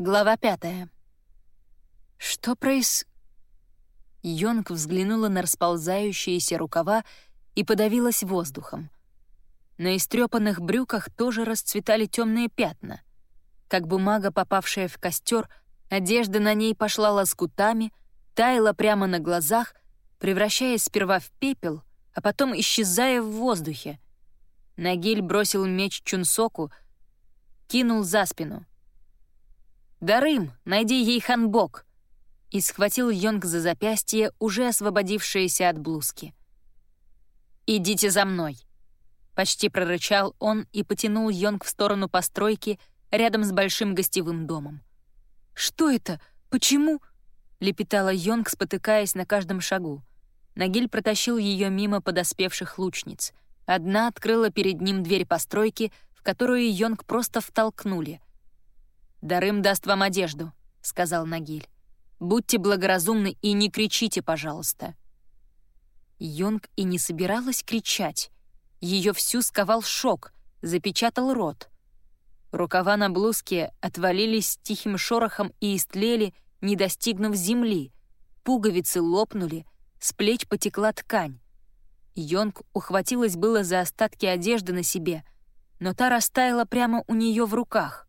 Глава пятая. Что проис... Йонг взглянула на расползающиеся рукава и подавилась воздухом. На истрепанных брюках тоже расцветали темные пятна. Как бумага, попавшая в костер, одежда на ней пошла лоскутами, таяла прямо на глазах, превращаясь сперва в пепел, а потом исчезая в воздухе. Нагиль бросил меч Чунсоку, кинул за спину — «Дарым, найди ей ханбок!» и схватил Йонг за запястье, уже освободившееся от блузки. «Идите за мной!» Почти прорычал он и потянул Йонг в сторону постройки рядом с большим гостевым домом. «Что это? Почему?» — лепетала Йонг, спотыкаясь на каждом шагу. Нагиль протащил ее мимо подоспевших лучниц. Одна открыла перед ним дверь постройки, в которую Йонг просто втолкнули — «Дарым даст вам одежду», — сказал Нагиль. «Будьте благоразумны и не кричите, пожалуйста». Йонг и не собиралась кричать. Ее всю сковал шок, запечатал рот. Рукава на блузке отвалились с тихим шорохом и истлели, не достигнув земли. Пуговицы лопнули, с плеч потекла ткань. Йонг ухватилась было за остатки одежды на себе, но та растаяла прямо у нее в руках.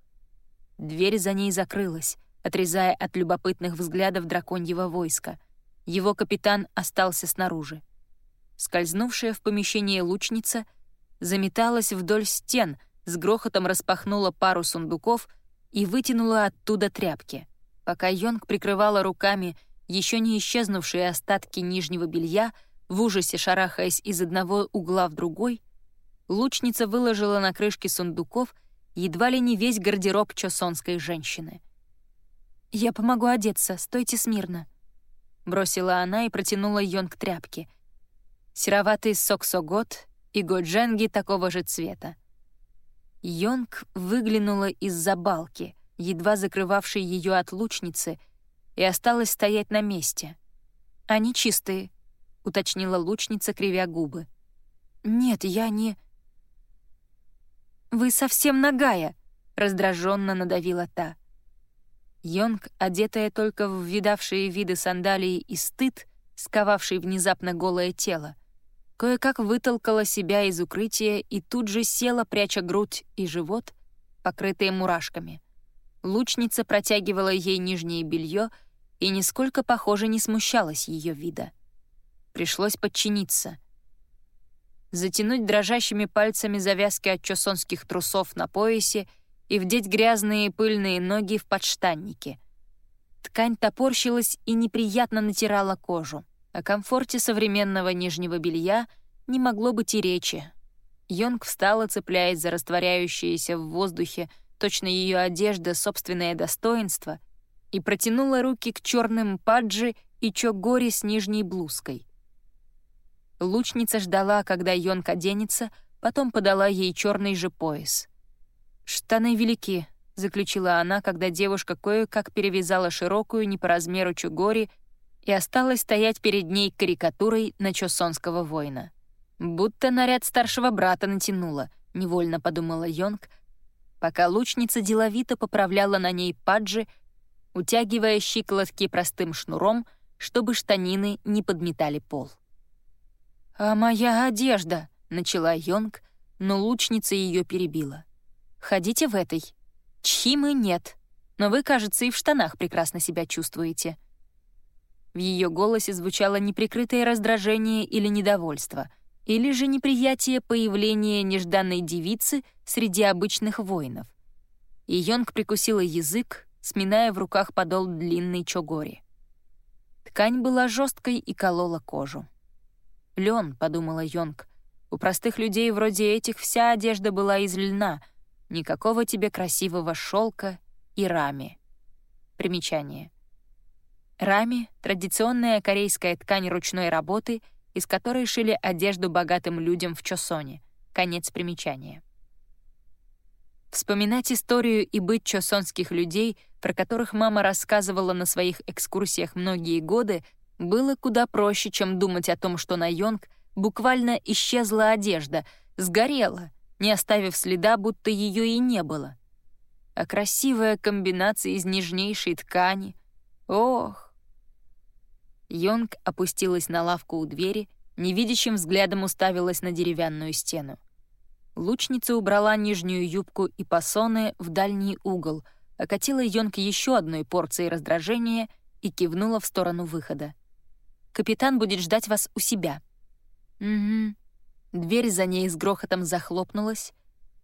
Дверь за ней закрылась, отрезая от любопытных взглядов драконьего войска. Его капитан остался снаружи. Скользнувшая в помещение лучница заметалась вдоль стен, с грохотом распахнула пару сундуков и вытянула оттуда тряпки. Пока Йонг прикрывала руками еще не исчезнувшие остатки нижнего белья, в ужасе шарахаясь из одного угла в другой, лучница выложила на крышке сундуков — едва ли не весь гардероб чосонской женщины. «Я помогу одеться, стойте смирно», — бросила она и протянула Йонг тряпки. Сероватый соксогот и годженги такого же цвета. Йонг выглянула из-за балки, едва закрывавшей ее от лучницы, и осталась стоять на месте. «Они чистые», — уточнила лучница, кривя губы. «Нет, я не...» «Вы совсем нагая!» — раздраженно надавила та. Йонг, одетая только в видавшие виды сандалии и стыд, сковавший внезапно голое тело, кое-как вытолкала себя из укрытия и тут же села, пряча грудь и живот, покрытые мурашками. Лучница протягивала ей нижнее белье и нисколько, похоже, не смущалась ее вида. Пришлось подчиниться — затянуть дрожащими пальцами завязки от чосонских трусов на поясе и вдеть грязные пыльные ноги в подштанники. Ткань топорщилась и неприятно натирала кожу. О комфорте современного нижнего белья не могло быть и речи. Йонг встала, цепляясь за растворяющееся в воздухе точно ее одежда собственное достоинство, и протянула руки к черным паджи и чогори с нижней блузкой. Лучница ждала, когда Йонг оденется, потом подала ей черный же пояс. «Штаны велики», — заключила она, когда девушка кое-как перевязала широкую не по размеру чугори и осталась стоять перед ней карикатурой на чосонского воина. «Будто наряд старшего брата натянула», — невольно подумала Йонг, пока лучница деловито поправляла на ней паджи, утягивая щиколотки простым шнуром, чтобы штанины не подметали пол. «А моя одежда!» — начала Йонг, но лучница ее перебила. «Ходите в этой. Чхимы нет, но вы, кажется, и в штанах прекрасно себя чувствуете». В ее голосе звучало неприкрытое раздражение или недовольство, или же неприятие появления нежданной девицы среди обычных воинов. И Йонг прикусила язык, сминая в руках подол длинной чогори. Ткань была жесткой и колола кожу. Лен, подумала Йонг. У простых людей вроде этих вся одежда была из льна. Никакого тебе красивого шелка и рами. Примечание. Рами — традиционная корейская ткань ручной работы, из которой шили одежду богатым людям в Чосоне. Конец примечания. Вспоминать историю и быть чосонских людей, про которых мама рассказывала на своих экскурсиях многие годы, было куда проще, чем думать о том, что на Йонг буквально исчезла одежда, сгорела, не оставив следа, будто ее и не было. а красивая комбинация из нежнейшей ткани. Ох! Йонг опустилась на лавку у двери, невидящим взглядом уставилась на деревянную стену. Лучница убрала нижнюю юбку и пасоны в дальний угол, окатила Йонг еще одной порцией раздражения и кивнула в сторону выхода. «Капитан будет ждать вас у себя». «Угу». Дверь за ней с грохотом захлопнулась.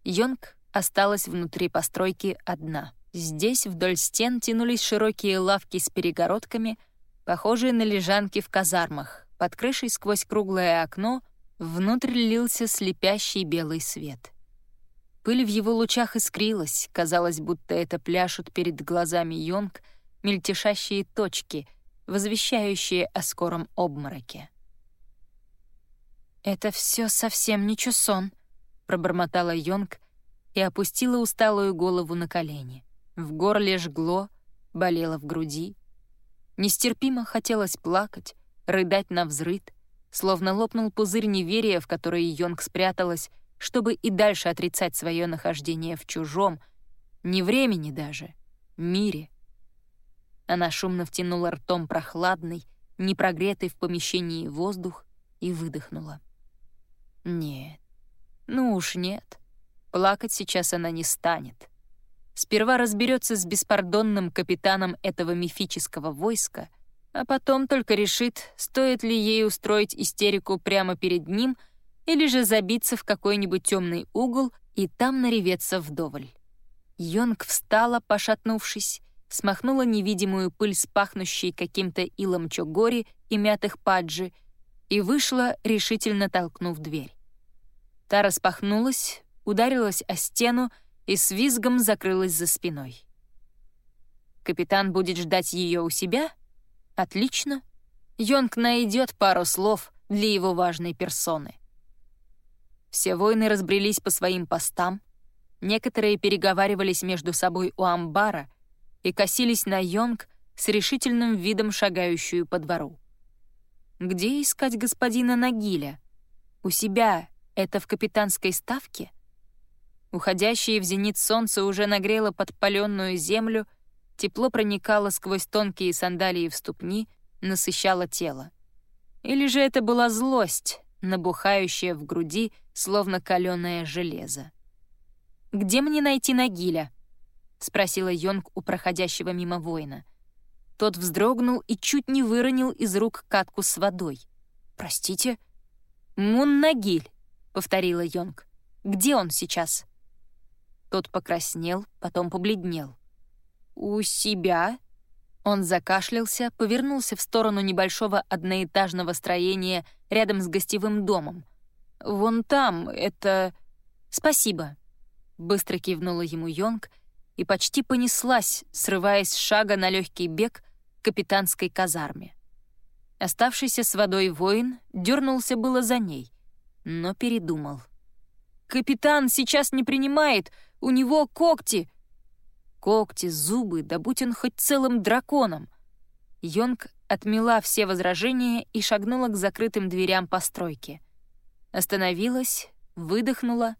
Йонг осталась внутри постройки одна. Здесь вдоль стен тянулись широкие лавки с перегородками, похожие на лежанки в казармах. Под крышей сквозь круглое окно внутрь лился слепящий белый свет. Пыль в его лучах искрилась, казалось, будто это пляшут перед глазами Йонг мельтешащие точки, возвещающие о скором обмороке. «Это все совсем не чусон», — пробормотала Йонг и опустила усталую голову на колени. В горле жгло, болело в груди. Нестерпимо хотелось плакать, рыдать на взрыд, словно лопнул пузырь неверия, в который Йонг спряталась, чтобы и дальше отрицать свое нахождение в чужом, не времени даже, мире. Она шумно втянула ртом прохладный, непрогретый в помещении воздух и выдохнула. Нет, ну уж нет. Плакать сейчас она не станет. Сперва разберется с беспардонным капитаном этого мифического войска, а потом только решит, стоит ли ей устроить истерику прямо перед ним или же забиться в какой-нибудь темный угол и там нареветься вдоволь. Йонг встала, пошатнувшись, смахнула невидимую пыль с пахнущей каким-то илом чогори и мятых паджи и вышла, решительно толкнув дверь. Та распахнулась, ударилась о стену и с визгом закрылась за спиной. Капитан будет ждать ее у себя? Отлично. Йонг найдет пару слов для его важной персоны. Все воины разбрелись по своим постам, некоторые переговаривались между собой у амбара и косились на Йонг с решительным видом шагающую по двору. Где искать господина Нагиля? У себя это в капитанской ставке? Уходящее в зенит солнце уже нагрело подпаленную землю, тепло проникало сквозь тонкие сандалии в ступни, насыщало тело. Или же это была злость, набухающая в груди, словно каленое железо. «Где мне найти Нагиля?» — спросила Йонг у проходящего мимо воина. Тот вздрогнул и чуть не выронил из рук катку с водой. «Простите?» «Мун Нагиль», повторила Йонг. «Где он сейчас?» Тот покраснел, потом побледнел. «У себя?» Он закашлялся, повернулся в сторону небольшого одноэтажного строения рядом с гостевым домом. «Вон там, это...» «Спасибо», — быстро кивнула ему Йонг и почти понеслась, срываясь с шага на легкий бег к капитанской казарме. Оставшийся с водой воин дернулся было за ней, но передумал. «Капитан сейчас не принимает, у него когти!» Когти, зубы, да будь он хоть целым драконом. Йонг отмела все возражения и шагнула к закрытым дверям постройки. Остановилась, выдохнула,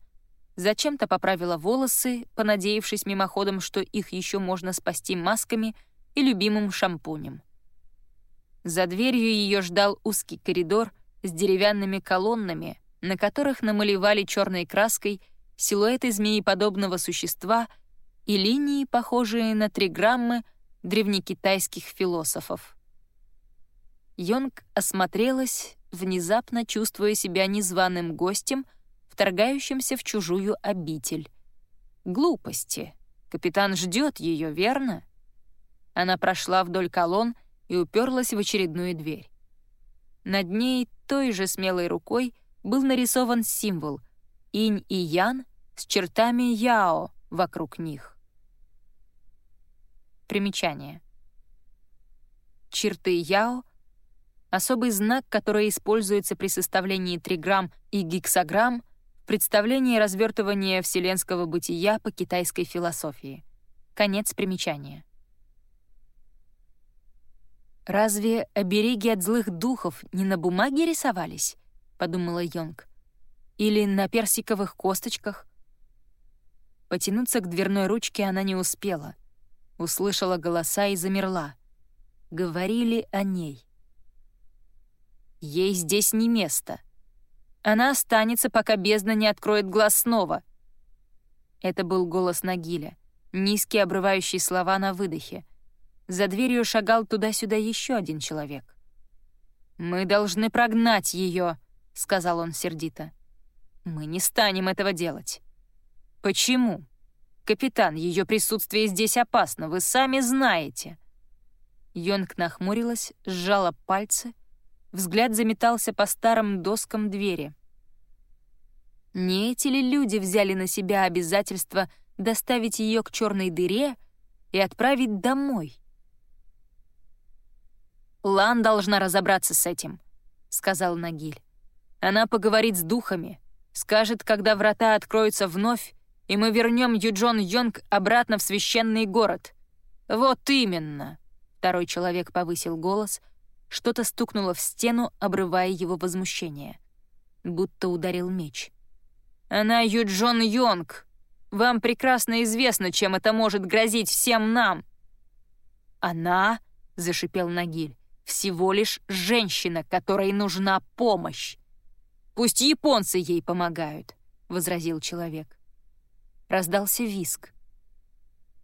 зачем-то поправила волосы, понадеявшись мимоходом, что их еще можно спасти масками и любимым шампунем. За дверью ее ждал узкий коридор с деревянными колоннами, на которых намалевали черной краской силуэты змееподобного существа и линии, похожие на триграммы древнекитайских философов. Йонг осмотрелась, внезапно чувствуя себя незваным гостем, вторгающимся в чужую обитель. Глупости. Капитан ждет ее, верно? Она прошла вдоль колонн и уперлась в очередную дверь. Над ней той же смелой рукой — был нарисован символ — инь и ян с чертами яо вокруг них. Примечание. Черты яо — особый знак, который используется при составлении триграмм и гексаграмм в представлении развертывания вселенского бытия по китайской философии. Конец примечания. Разве обереги от злых духов не на бумаге рисовались? — подумала Йонг. «Или на персиковых косточках?» Потянуться к дверной ручке она не успела. Услышала голоса и замерла. Говорили о ней. Ей здесь не место. Она останется, пока бездна не откроет глаз снова. Это был голос Нагиля, низкий, обрывающий слова на выдохе. За дверью шагал туда-сюда еще один человек. «Мы должны прогнать ее», — сказал он сердито. «Мы не станем этого делать». «Почему?» «Капитан, ее присутствие здесь опасно, вы сами знаете». Йонг нахмурилась, сжала пальцы, взгляд заметался по старым доскам двери. Не эти ли люди взяли на себя обязательство доставить ее к черной дыре и отправить домой? «Лан должна разобраться с этим», — сказал Нагиль. «Она поговорит с духами, скажет, когда врата откроются вновь, и мы вернем Юджон Йонг обратно в священный город». «Вот именно», — второй человек повысил голос, что-то стукнуло в стену, обрывая его возмущение. Будто ударил меч. Она Юджон Йонг. Вам прекрасно известно, чем это может грозить всем нам». «Она», — зашипел Нагиль, — «всего лишь женщина, которой нужна помощь». «Пусть японцы ей помогают», — возразил человек. Раздался виск.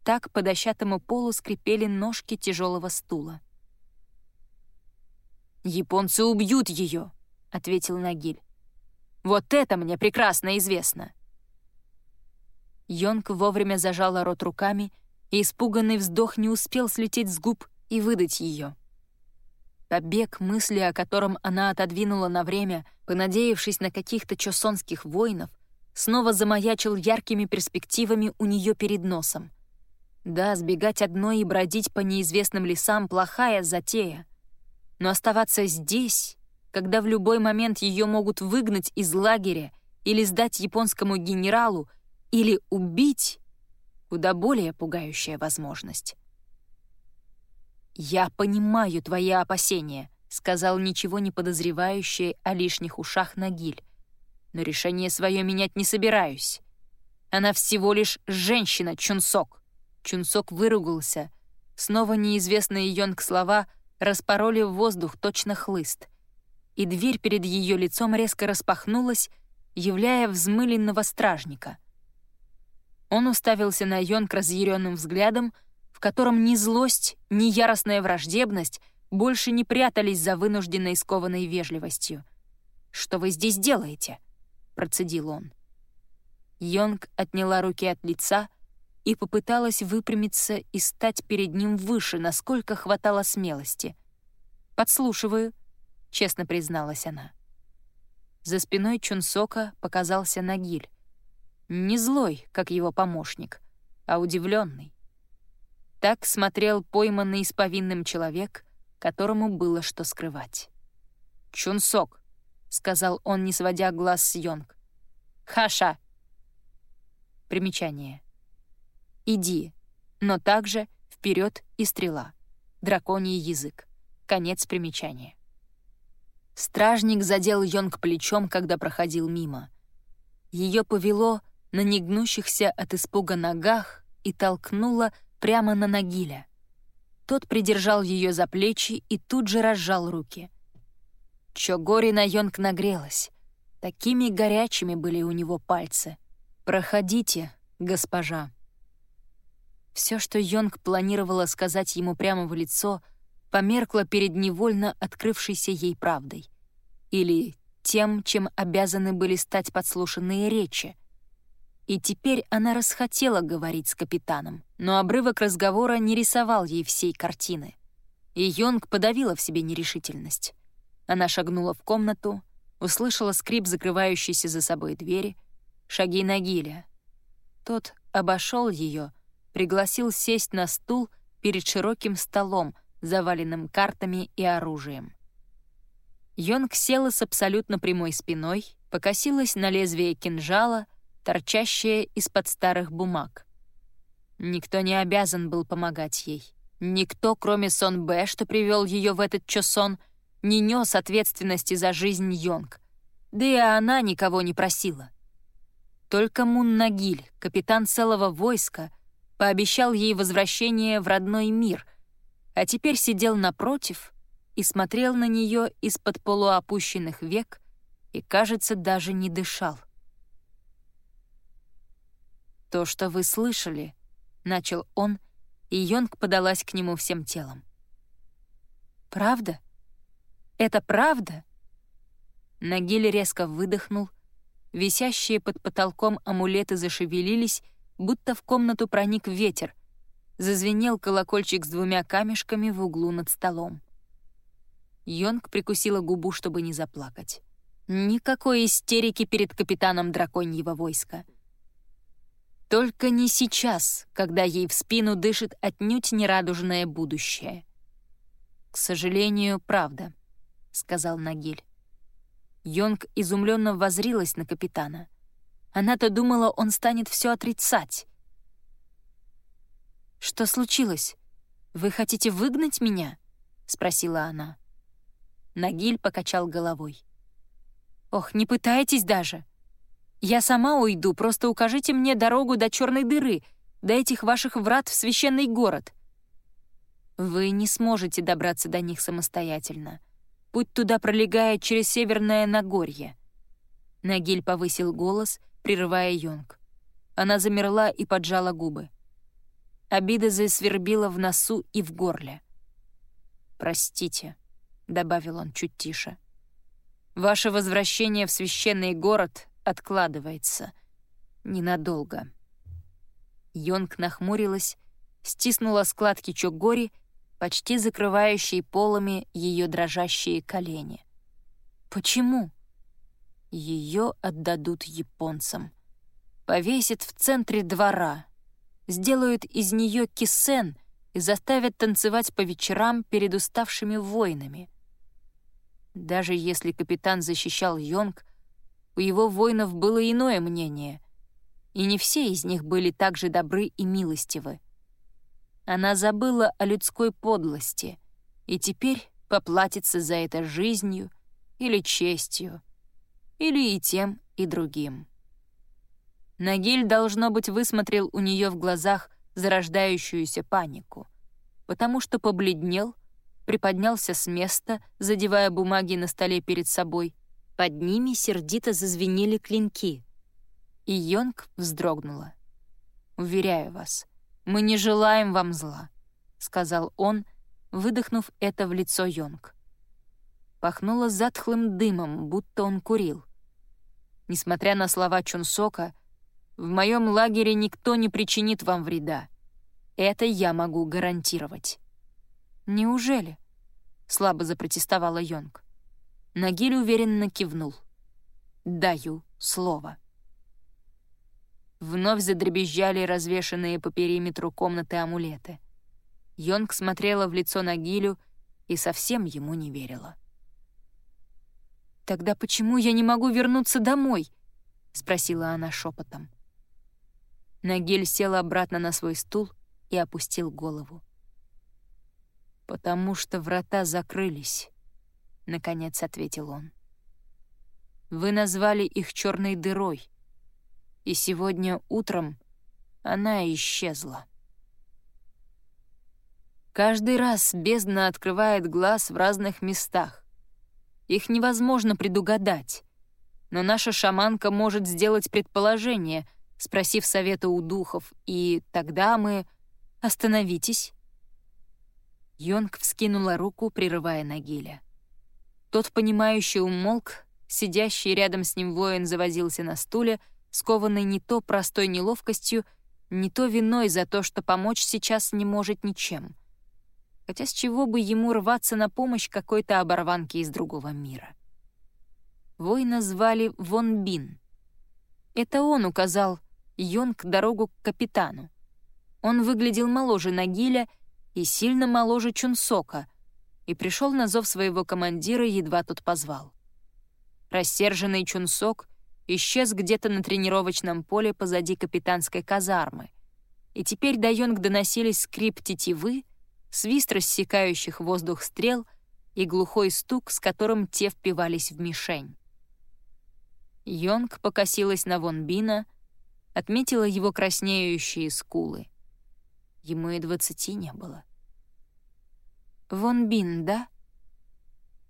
Так по дощатому полу скрипели ножки тяжелого стула. «Японцы убьют ее», — ответил Нагиль. Вот это мне прекрасно известно!» Йонг вовремя зажала рот руками, и испуганный вздох не успел слететь с губ и выдать ее. Побег, мысли о котором она отодвинула на время, понадеявшись на каких-то чосонских воинов, снова замаячил яркими перспективами у нее перед носом. Да, сбегать одной и бродить по неизвестным лесам — плохая затея. Но оставаться здесь когда в любой момент ее могут выгнать из лагеря или сдать японскому генералу, или убить, куда более пугающая возможность. «Я понимаю твои опасения», — сказал ничего не подозревающий о лишних ушах Нагиль. «Но решение свое менять не собираюсь. Она всего лишь женщина, Чунсок». Чунсок выругался. Снова неизвестные Йонг слова распороли в воздух точно хлыст и дверь перед ее лицом резко распахнулась, являя взмыленного стражника. Он уставился на Йонг разъяренным взглядом, в котором ни злость, ни яростная враждебность больше не прятались за вынужденной скованной вежливостью. «Что вы здесь делаете?» — процедил он. Йонг отняла руки от лица и попыталась выпрямиться и стать перед ним выше, насколько хватало смелости. «Подслушиваю», честно призналась она. За спиной Чунсока показался Нагиль. Не злой, как его помощник, а удивленный. Так смотрел пойманный исповинным человек, которому было что скрывать. «Чунсок», — сказал он, не сводя глаз с Йонг. «Хаша!» Примечание. «Иди», но также вперед и стрела. Драконий язык. Конец примечания. Стражник задел Йонг плечом, когда проходил мимо. Ее повело на негнущихся от испуга ногах и толкнуло прямо на Нагиля. Тот придержал ее за плечи и тут же разжал руки. Чогори на Йонг нагрелась. Такими горячими были у него пальцы. «Проходите, госпожа». Все, что Йонг планировала сказать ему прямо в лицо — померкла перед невольно открывшейся ей правдой. Или тем, чем обязаны были стать подслушанные речи. И теперь она расхотела говорить с капитаном, но обрывок разговора не рисовал ей всей картины. И Йонг подавила в себе нерешительность. Она шагнула в комнату, услышала скрип закрывающейся за собой двери, шаги Нагиля. Тот обошел ее, пригласил сесть на стул перед широким столом, заваленным картами и оружием. Йонг села с абсолютно прямой спиной, покосилась на лезвие кинжала, торчащее из-под старых бумаг. Никто не обязан был помогать ей. Никто, кроме Сон Б, что привел ее в этот чосон, не нес ответственности за жизнь Йонг. Да и она никого не просила. Только Муннагиль, капитан целого войска, пообещал ей возвращение в родной мир, а теперь сидел напротив и смотрел на нее из-под полуопущенных век и, кажется, даже не дышал. «То, что вы слышали», — начал он, и Йонг подалась к нему всем телом. «Правда? Это правда?» Нагиль резко выдохнул — Висящие под потолком амулеты зашевелились, будто в комнату проник ветер. Зазвенел колокольчик с двумя камешками в углу над столом. Йонг прикусила губу, чтобы не заплакать. Никакой истерики перед капитаном драконьего войска. Только не сейчас, когда ей в спину дышит отнюдь нерадужное будущее. «К сожалению, правда», — сказал Нагиль. Йонг изумленно возрилась на капитана. Она-то думала, он станет все отрицать. «Что случилось? Вы хотите выгнать меня?» — спросила она. Нагиль покачал головой. «Ох, не пытайтесь даже. Я сама уйду, просто укажите мне дорогу до черной дыры, до этих ваших врат в священный город. Вы не сможете добраться до них самостоятельно. Путь туда пролегает через Северное Нагорье». Нагиль повысил голос, прерывая Йонг. Она замерла и поджала губы. Обида засвербила в носу и в горле. «Простите», — добавил он чуть тише. «Ваше возвращение в священный город откладывается. Ненадолго». Йонг нахмурилась, стиснула складки Чогори почти закрывающий полами ее дрожащие колени. Почему? Ее отдадут японцам. Повесят в центре двора, сделают из нее кисен и заставят танцевать по вечерам перед уставшими воинами. Даже если капитан защищал Йонг, у его воинов было иное мнение, и не все из них были так же добры и милостивы. Она забыла о людской подлости и теперь поплатится за это жизнью или честью, или и тем, и другим. Нагиль, должно быть, высмотрел у нее в глазах зарождающуюся панику, потому что побледнел, приподнялся с места, задевая бумаги на столе перед собой. Под ними сердито зазвенели клинки, и Йонг вздрогнула. «Уверяю вас, «Мы не желаем вам зла», — сказал он, выдохнув это в лицо Йонг. Пахнуло затхлым дымом, будто он курил. Несмотря на слова Чунсока, «В моем лагере никто не причинит вам вреда. Это я могу гарантировать». «Неужели?» — слабо запротестовала Йонг. Нагиль уверенно кивнул. «Даю слово». Вновь задребезжали развешанные по периметру комнаты амулеты. Йонг смотрела в лицо Нагилю и совсем ему не верила. «Тогда почему я не могу вернуться домой?» — спросила она шепотом. Нагиль сел обратно на свой стул и опустил голову. «Потому что врата закрылись», — наконец ответил он. «Вы назвали их черной дырой, и сегодня утром она исчезла. Каждый раз бездна открывает глаз в разных местах. Их невозможно предугадать. Но наша шаманка может сделать предположение, спросив совета у духов, и тогда мы... Остановитесь. Йонг вскинула руку, прерывая Нагиля. Тот, понимающий, умолк, сидящий рядом с ним воин завозился на стуле — скованный не то простой неловкостью, не то виной за то, что помочь сейчас не может ничем. Хотя с чего бы ему рваться на помощь какой-то оборванке из другого мира? Воина звали Вон Бин. Это он указал Йонг дорогу к капитану. Он выглядел моложе Нагиля и сильно моложе Чунсока, и пришел на зов своего командира, едва тот позвал. Рассерженный Чунсок исчез где-то на тренировочном поле позади капитанской казармы. И теперь до Йонг доносились скрип тетивы, свист рассекающих воздух стрел и глухой стук, с которым те впивались в мишень. Йонг покосилась на Вон Бина, отметила его краснеющие скулы. Ему и двадцати не было. «Вон Бин, да?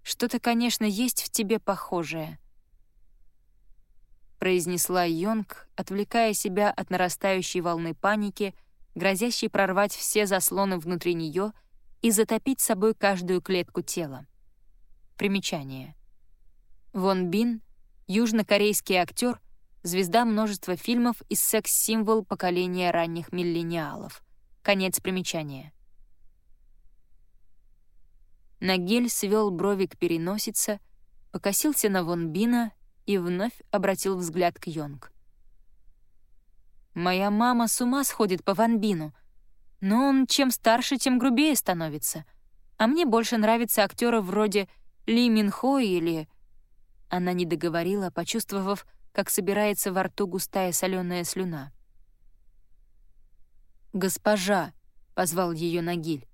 Что-то, конечно, есть в тебе похожее», — произнесла Йонг, отвлекая себя от нарастающей волны паники, грозящей прорвать все заслоны внутри нее и затопить собой каждую клетку тела. Примечание. Вон Бин — южнокорейский актер, звезда множества фильмов и секс-символ поколения ранних миллениалов. Конец примечания. Нагель свел брови к переносице, покосился на Вон Бина и вновь обратил взгляд к Йонг. «Моя мама с ума сходит по Ван Бину, но он чем старше, тем грубее становится. А мне больше нравятся актеры вроде ли Минхо или...» Она не договорила, почувствовав, как собирается во рту густая соленая слюна. «Госпожа!» — позвал ее Нагиль.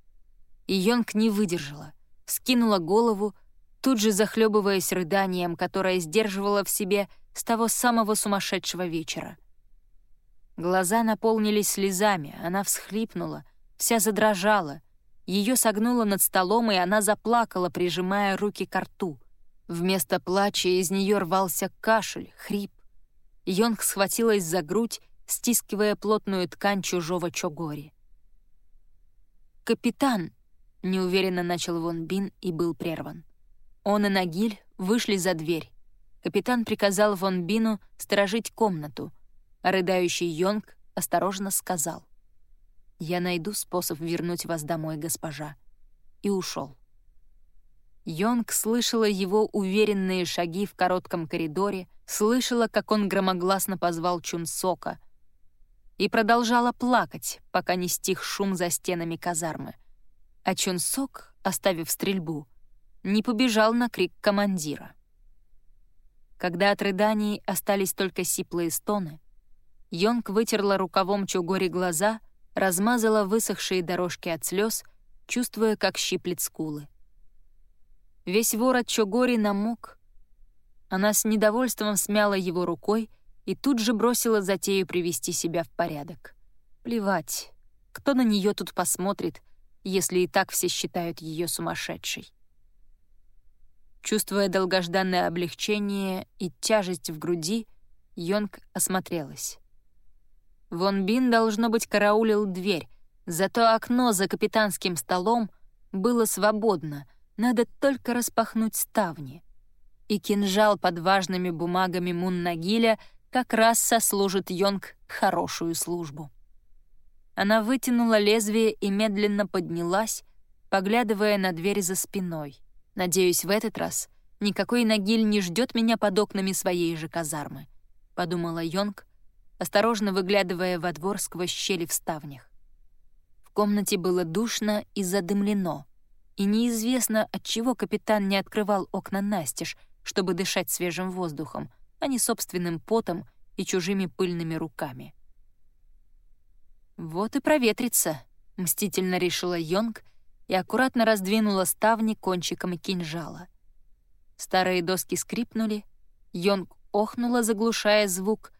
И Йонг не выдержала, скинула голову, тут же захлебываясь рыданием, которое сдерживала в себе с того самого сумасшедшего вечера. Глаза наполнились слезами, она всхлипнула, вся задрожала — ее согнуло над столом, и она заплакала, прижимая руки к рту. Вместо плача из нее рвался кашель, хрип. Йонг схватилась за грудь, стискивая плотную ткань чужого чогори. «Капитан!» — неуверенно начал Вон Бин и был прерван. Он и Нагиль вышли за дверь. Капитан приказал Вон Бину сторожить комнату, рыдающий Йонг осторожно сказал. «Я найду способ вернуть вас домой, госпожа». И ушел. Йонг слышала его уверенные шаги в коротком коридоре, слышала, как он громогласно позвал Чунсока и продолжала плакать, пока не стих шум за стенами казармы. А Чунсок, оставив стрельбу, не побежал на крик командира. Когда от рыданий остались только сиплые стоны, Йонг вытерла рукавом Чугори глаза размазала высохшие дорожки от слез, чувствуя, как щиплет скулы. Весь ворот Чогори намок. Она с недовольством смяла его рукой и тут же бросила затею привести себя в порядок. Плевать, кто на нее тут посмотрит, если и так все считают ее сумасшедшей. Чувствуя долгожданное облегчение и тяжесть в груди, Йонг осмотрелась. Вон Бин, должно быть, караулил дверь, зато окно за капитанским столом было свободно, надо только распахнуть ставни. И кинжал под важными бумагами Муннагиля как раз сослужит Йонг хорошую службу. Она вытянула лезвие и медленно поднялась, поглядывая на дверь за спиной. «Надеюсь, в этот раз никакой Нагиль не ждет меня под окнами своей же казармы», — подумала Йонг, осторожно выглядывая во двор сквозь щели в ставнях. В комнате было душно и задымлено, и неизвестно, отчего капитан не открывал окна настежь, чтобы дышать свежим воздухом, а не собственным потом и чужими пыльными руками. «Вот и проветрится», — мстительно решила Йонг и аккуратно раздвинула ставни кончиком кинжала. Старые доски скрипнули, Йонг охнула, заглушая звук,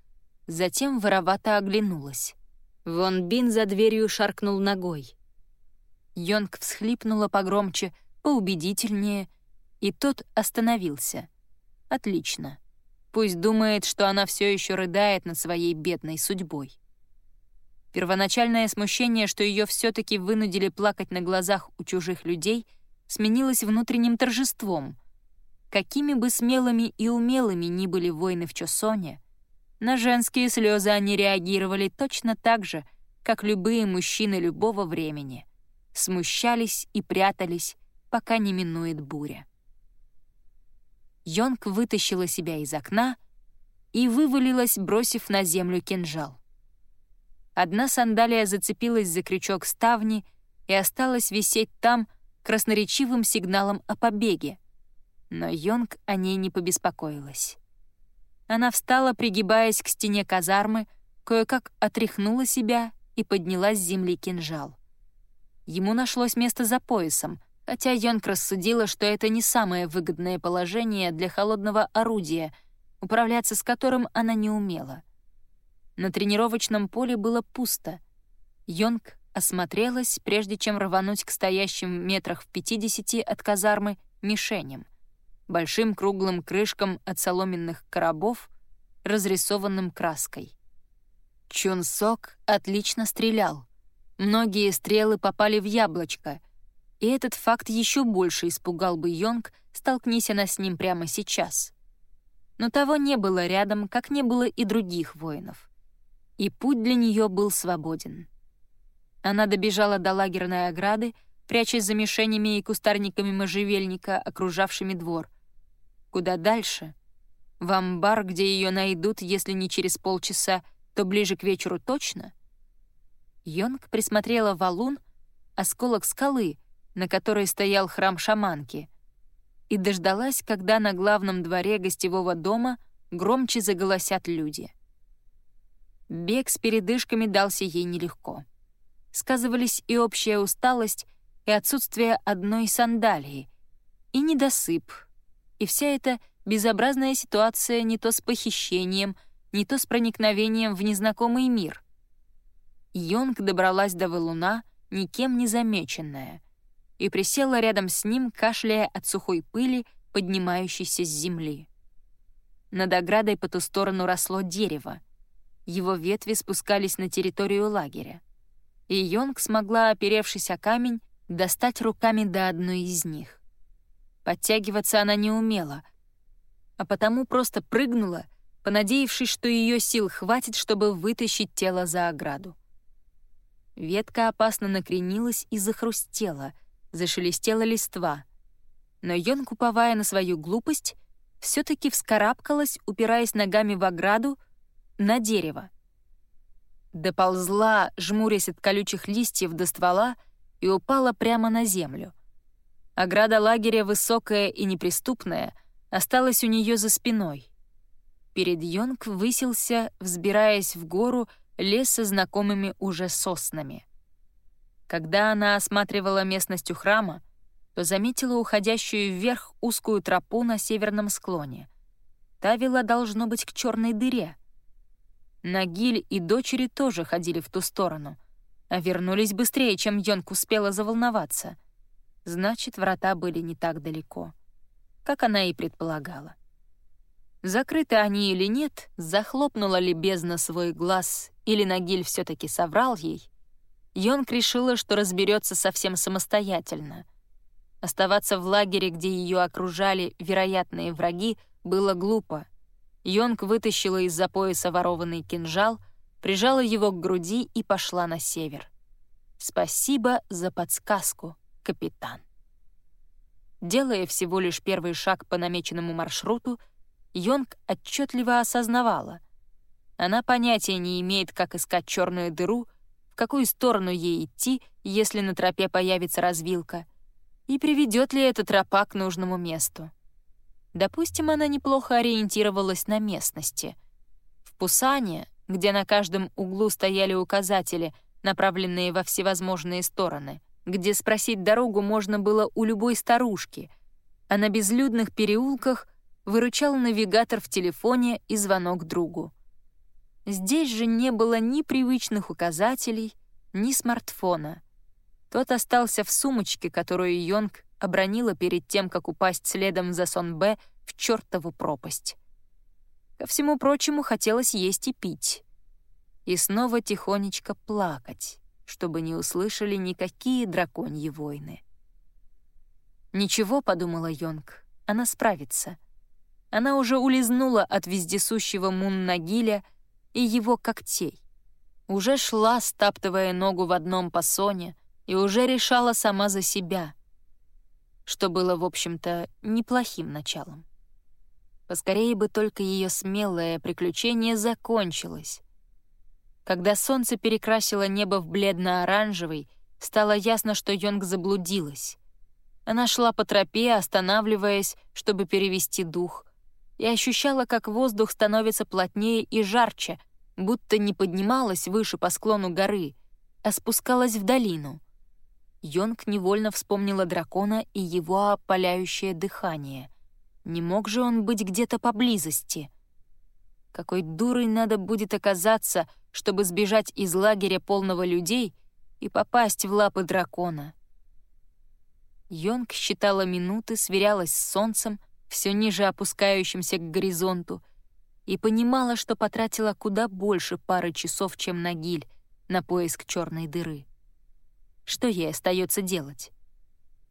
затем воровато оглянулась. Вон Бин за дверью шаркнул ногой. Йонг всхлипнула погромче, поубедительнее, и тот остановился. Отлично. Пусть думает, что она все еще рыдает над своей бедной судьбой. Первоначальное смущение, что ее все-таки вынудили плакать на глазах у чужих людей, сменилось внутренним торжеством. Какими бы смелыми и умелыми ни были войны в Чосоне, на женские слезы они реагировали точно так же, как любые мужчины любого времени. Смущались и прятались, пока не минует буря. Йонг вытащила себя из окна и вывалилась, бросив на землю кинжал. Одна сандалия зацепилась за крючок ставни и осталась висеть там красноречивым сигналом о побеге, но Йонг о ней не побеспокоилась. Она встала, пригибаясь к стене казармы, кое-как отряхнула себя и подняла с земли кинжал. Ему нашлось место за поясом, хотя Йонг рассудила, что это не самое выгодное положение для холодного орудия, управляться с которым она не умела. На тренировочном поле было пусто. Йонг осмотрелась, прежде чем рвануть к стоящим метрах в пятидесяти от казармы мишеням, большим круглым крышкам от соломенных коробов, разрисованным краской. Чун Сок отлично стрелял. Многие стрелы попали в яблочко, и этот факт еще больше испугал бы Йонг, столкнись она с ним прямо сейчас. Но того не было рядом, как не было и других воинов. И путь для нее был свободен. Она добежала до лагерной ограды, прячась за мишенями и кустарниками можжевельника, окружавшими двор. Куда дальше? В амбар, где ее найдут, если не через полчаса, то ближе к вечеру точно? Йонг присмотрела валун, осколок скалы, на которой стоял храм шаманки, и дождалась, когда на главном дворе гостевого дома громче заголосят люди. Бег с передышками дался ей нелегко. Сказывались и общая усталость, и отсутствие одной сандалии, и недосып, и вся эта безобразная ситуация не то с похищением, не то с проникновением в незнакомый мир. Йонг добралась до валуна, никем не замеченная, и присела рядом с ним, кашляя от сухой пыли, поднимающейся с земли. Над оградой по ту сторону росло дерево. Его ветви спускались на территорию лагеря. И Йонг смогла, оперевшись о камень, достать руками до одной из них. Подтягиваться она не умела, а потому просто прыгнула, понадеявшись, что ее сил хватит, чтобы вытащить тело за ограду. Ветка опасно накренилась и захрустела, зашелестела листва. Но Йонг, уповая на свою глупость, все таки вскарабкалась, упираясь ногами в ограду, на дерево. Доползла, жмурясь от колючих листьев до ствола, и упала прямо на землю. Ограда лагеря, высокая и неприступная, осталась у нее за спиной. Перед Йонг высился, взбираясь в гору, лес со знакомыми уже соснами. Когда она осматривала местность у храма, то заметила уходящую вверх узкую тропу на северном склоне. Та вела, должно быть, к черной дыре. Нагиль и дочери тоже ходили в ту сторону — а вернулись быстрее, чем Йонг успела заволноваться. Значит, врата были не так далеко, как она и предполагала. Закрыты они или нет, захлопнула ли бездна свой глаз, или Нагиль все таки соврал ей, Йонг решила, что разберется совсем самостоятельно. Оставаться в лагере, где ее окружали вероятные враги, было глупо. Йонг вытащила из-за пояса ворованный кинжал — прижала его к груди и пошла на север. «Спасибо за подсказку, капитан». Делая всего лишь первый шаг по намеченному маршруту, Йонг отчетливо осознавала. Она понятия не имеет, как искать черную дыру, в какую сторону ей идти, если на тропе появится развилка, и приведет ли эта тропа к нужному месту. Допустим, она неплохо ориентировалась на местности. В Пусане где на каждом углу стояли указатели, направленные во всевозможные стороны, где спросить дорогу можно было у любой старушки, а на безлюдных переулках выручал навигатор в телефоне и звонок другу. Здесь же не было ни привычных указателей, ни смартфона. Тот остался в сумочке, которую Йонг обронила перед тем, как упасть следом за Сон Б в чертову пропасть. Ко всему прочему, хотелось есть и пить. И снова тихонечко плакать, чтобы не услышали никакие драконьи войны. «Ничего», — подумала Йонг, — «она справится». Она уже улизнула от вездесущего Муннагиля и его когтей. Уже шла, стаптывая ногу в одном пасоне, и уже решала сама за себя, что было, в общем-то, неплохим началом. Поскорее бы только ее смелое приключение закончилось. Когда солнце перекрасило небо в бледно-оранжевый, стало ясно, что Йонг заблудилась. Она шла по тропе, останавливаясь, чтобы перевести дух, и ощущала, как воздух становится плотнее и жарче, будто не поднималась выше по склону горы, а спускалась в долину. Йонг невольно вспомнила дракона и его опаляющее дыхание — не мог же он быть где-то поблизости? Какой дурой надо будет оказаться, чтобы сбежать из лагеря полного людей и попасть в лапы дракона. Йонг считала минуты, сверялась с солнцем, все ниже опускающимся к горизонту, и понимала, что потратила куда больше пары часов, чем Нагиль, на поиск черной дыры. Что ей остается делать?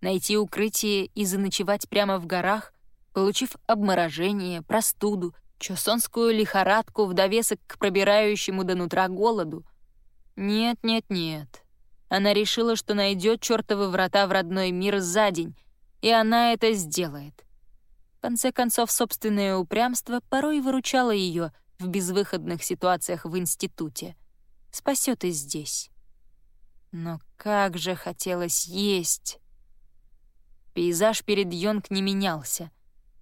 Найти укрытие и заночевать прямо в горах, получив обморожение, простуду, чосонскую лихорадку в довесок к пробирающему до нутра голоду? Нет, нет, нет. Она решила, что найдет чертовы врата в родной мир за день, и она это сделает. В конце концов, собственное упрямство порой выручало ее в безвыходных ситуациях в институте. Спасет и здесь. Но как же хотелось есть! Пейзаж перед Йонг не менялся.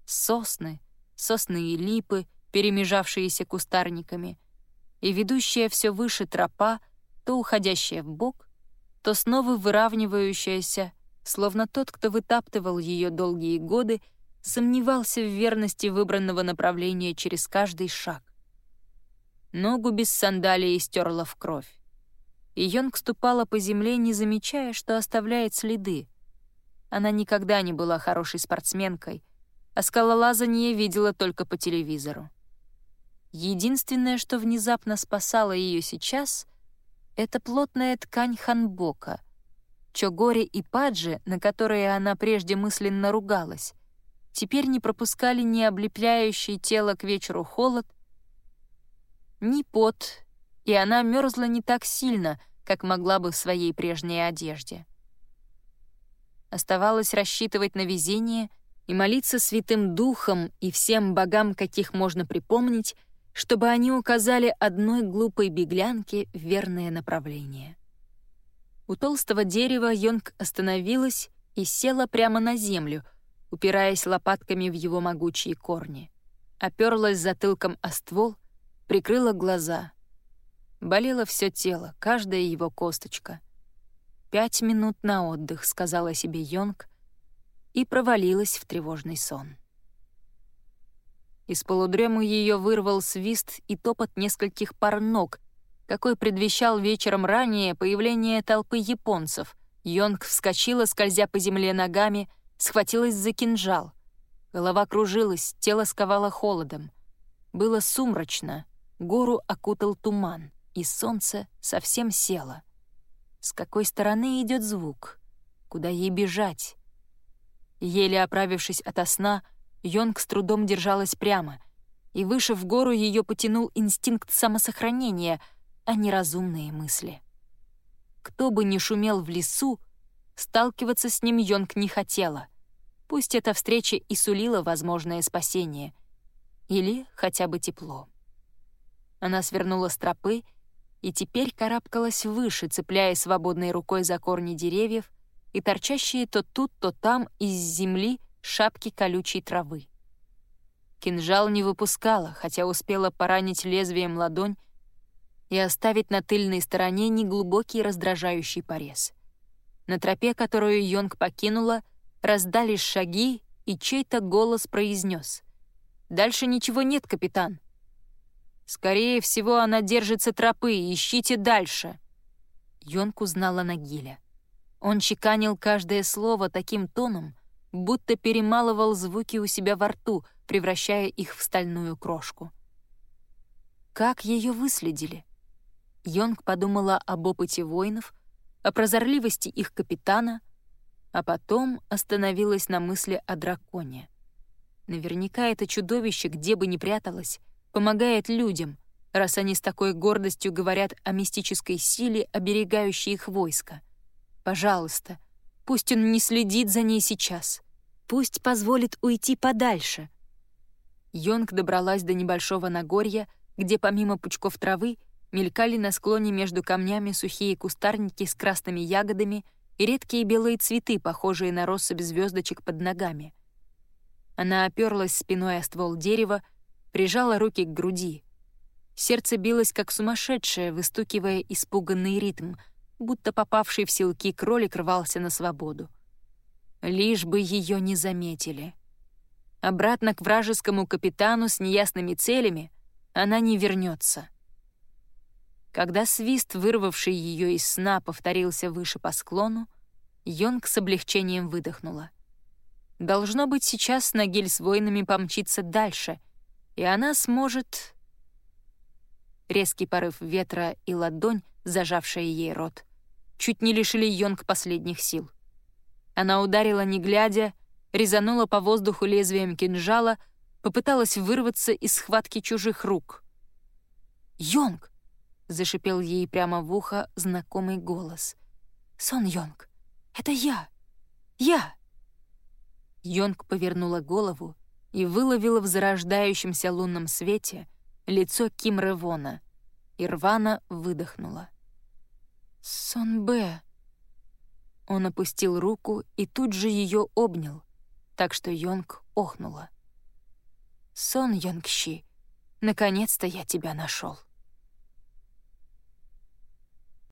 Сосны, сосны и липы, перемежавшиеся кустарниками, и ведущая все выше тропа, то уходящая в бок, то снова выравнивающаяся, словно тот, кто вытаптывал ее долгие годы, сомневался в верности выбранного направления через каждый шаг. Ногу без сандалии стерла в кровь. И Йонг ступала по земле, не замечая, что оставляет следы. Она никогда не была хорошей спортсменкой, а скалолазание видела только по телевизору. Единственное, что внезапно спасало ее сейчас, это плотная ткань ханбока. Чогори и Паджи, на которые она прежде мысленно ругалась, теперь не пропускали ни облепляющий тело к вечеру холод, ни пот, и она мерзла не так сильно, как могла бы в своей прежней одежде. Оставалось рассчитывать на везение и молиться святым духом и всем богам, каких можно припомнить, чтобы они указали одной глупой беглянке верное направление. У толстого дерева Йонг остановилась и села прямо на землю, упираясь лопатками в его могучие корни. Оперлась затылком о ствол, прикрыла глаза. Болело все тело, каждая его косточка. «Пять минут на отдых», — сказала себе Йонг, и провалилась в тревожный сон. Из полудрему ее вырвал свист и топот нескольких пар ног, какой предвещал вечером ранее появление толпы японцев. Йонг вскочила, скользя по земле ногами, схватилась за кинжал. Голова кружилась, тело сковало холодом. Было сумрачно, гору окутал туман, и солнце совсем село. С какой стороны идет звук? Куда ей бежать? Еле оправившись ото сна, Йонг с трудом держалась прямо, и выше в гору ее потянул инстинкт самосохранения, а не разумные мысли. Кто бы ни шумел в лесу, сталкиваться с ним Йонг не хотела. Пусть эта встреча и сулила возможное спасение. Или хотя бы тепло. Она свернула с тропы и теперь карабкалась выше, цепляя свободной рукой за корни деревьев и торчащие то тут, то там из земли шапки колючей травы. Кинжал не выпускала, хотя успела поранить лезвием ладонь и оставить на тыльной стороне неглубокий раздражающий порез. На тропе, которую Йонг покинула, раздались шаги, и чей-то голос произнес: «Дальше ничего нет, капитан». «Скорее всего, она держится тропы, ищите дальше». Йонг узнала Нагиля. Он чеканил каждое слово таким тоном, будто перемалывал звуки у себя во рту, превращая их в стальную крошку. Как ее выследили? Йонг подумала об опыте воинов, о прозорливости их капитана, а потом остановилась на мысли о драконе. Наверняка это чудовище, где бы ни пряталось, помогает людям, раз они с такой гордостью говорят о мистической силе, оберегающей их войско. Пожалуйста, пусть он не следит за ней сейчас. Пусть позволит уйти подальше. Йонг добралась до небольшого Нагорья, где помимо пучков травы мелькали на склоне между камнями сухие кустарники с красными ягодами и редкие белые цветы, похожие на россыпь звездочек под ногами. Она оперлась спиной о ствол дерева, прижала руки к груди. Сердце билось как сумасшедшее, выстукивая испуганный ритм, будто попавший в силки кролик рвался на свободу. Лишь бы ее не заметили. Обратно к вражескому капитану с неясными целями она не вернется. Когда свист, вырвавший ее из сна, повторился выше по склону, Йонг с облегчением выдохнула. Должно быть, сейчас Нагиль с воинами помчится дальше, и она сможет... Резкий порыв ветра и ладонь, зажавшая ей рот, чуть не лишили Йонг последних сил. Она ударила, не глядя, резанула по воздуху лезвием кинжала, попыталась вырваться из схватки чужих рук. «Йонг!» — зашипел ей прямо в ухо знакомый голос. «Сон Йонг, это я! Я!» Йонг повернула голову и выловила в зарождающемся лунном свете лицо Ким Ревона и рвано выдохнула. «Сон Б». Он опустил руку и тут же ее обнял, так что Йонг охнула. «Сон Йонгщи, наконец-то я тебя нашел.